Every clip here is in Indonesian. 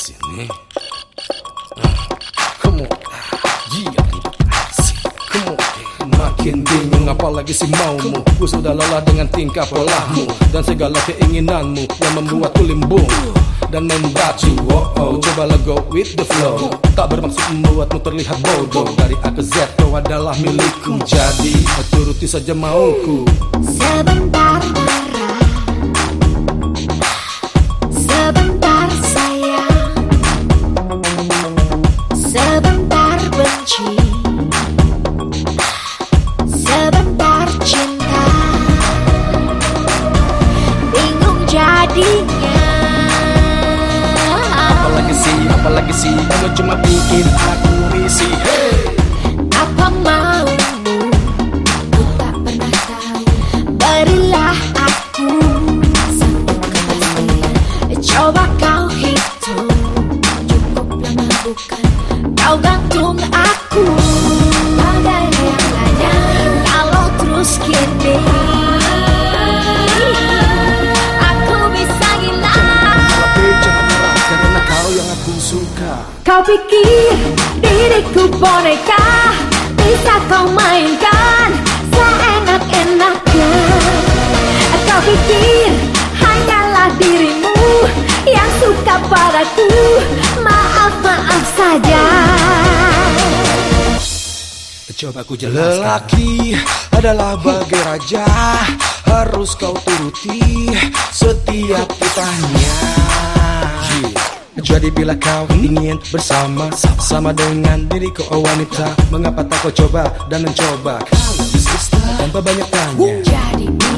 sini. Kamu, iya, kamu makin bingung apalagi si maumu. Ku sudah lelah dengan tingkah polahmu Dan segala keinginanmu yang membuatku limbung dan membatu oh, oh Coba go with the flow. Tak bermaksud membuatmu terlihat bodoh. Dari A ke Z kau adalah milikku. Jadi turuti saja mauku. Sebentar sih Kamu cuma bikin aku risih hey! Apa maumu? Ku tak pernah tahu. Berilah aku Satu kepastian Coba kau hitung. Cukup lama bukan Kau gantung aku Kau pikir diriku boneka? Bisa kau mainkan seenak-enaknya? Kau pikir hanyalah dirimu Yang suka padaku? Maaf-maaf saja. Coba ku jelaskan. Lelaki adalah bagai raja. Harus kau turuti setiap titahnya Jadi bila kau ingin bersama Sama dengan diriku oh wanita Mengapa tak kau coba dan mencoba? Tanpa banyak tanya.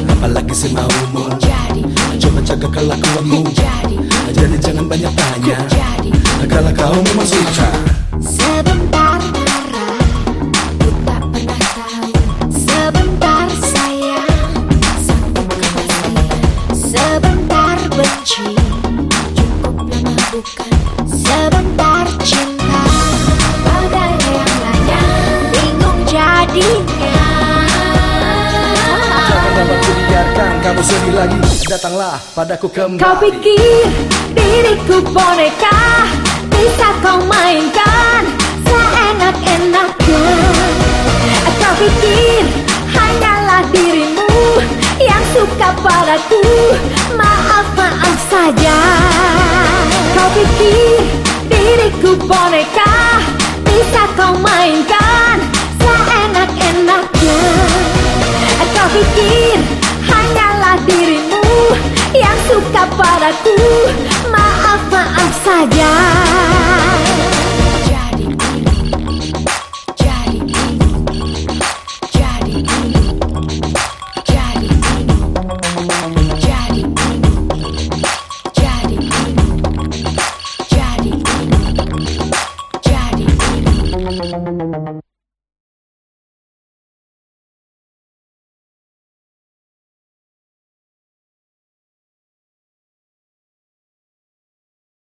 Apalagi semaumu. Jadi Coba jaga kelakuanmu jadi Jadi jangan banyak tanya. Kalau kau memang suka. Sebentar Sebentar benci kamu sedih lagi Datanglah padaku kembali. Kau pikir diriku boneka? Bisa kau mainkan seenak-enaknya? Kau pikir hanyalah dirimu Yang suka padaku? Maaf-maaf saja. Kau pikir diriku boneka? Bisa kau mainkan suka padaku. Maaf, maaf saja